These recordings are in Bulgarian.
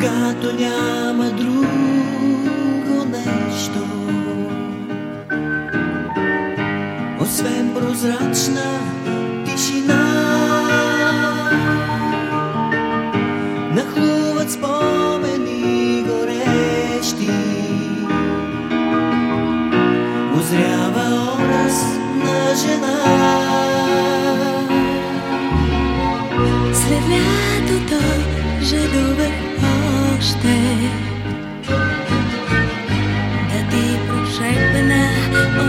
Като няма друго нещо. Освен прозрачна da ti prošepna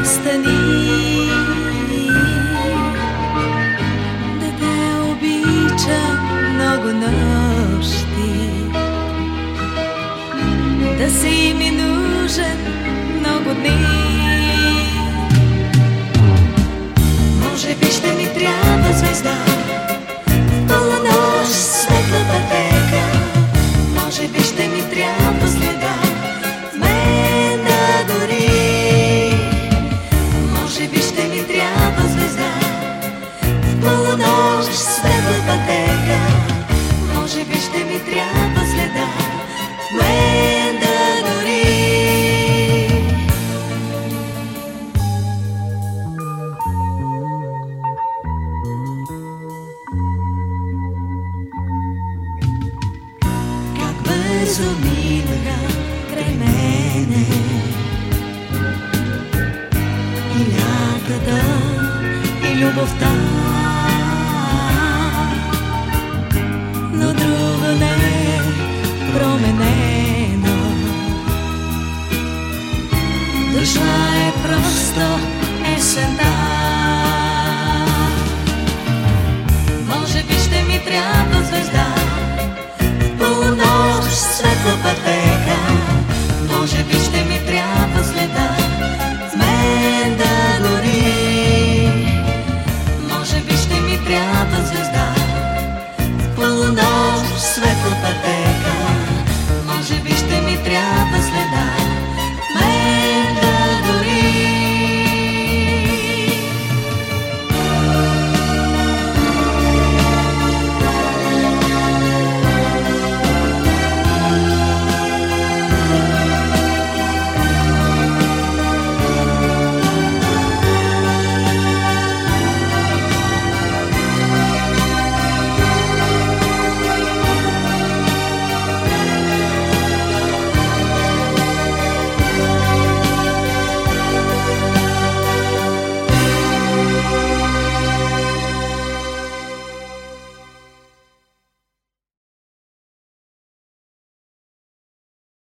ostani сложиш светла пътека, може би ще ми трябва следа. Мен да гори. Как бързо минаха край мене. И лятата, и любовта. душа е просто есента.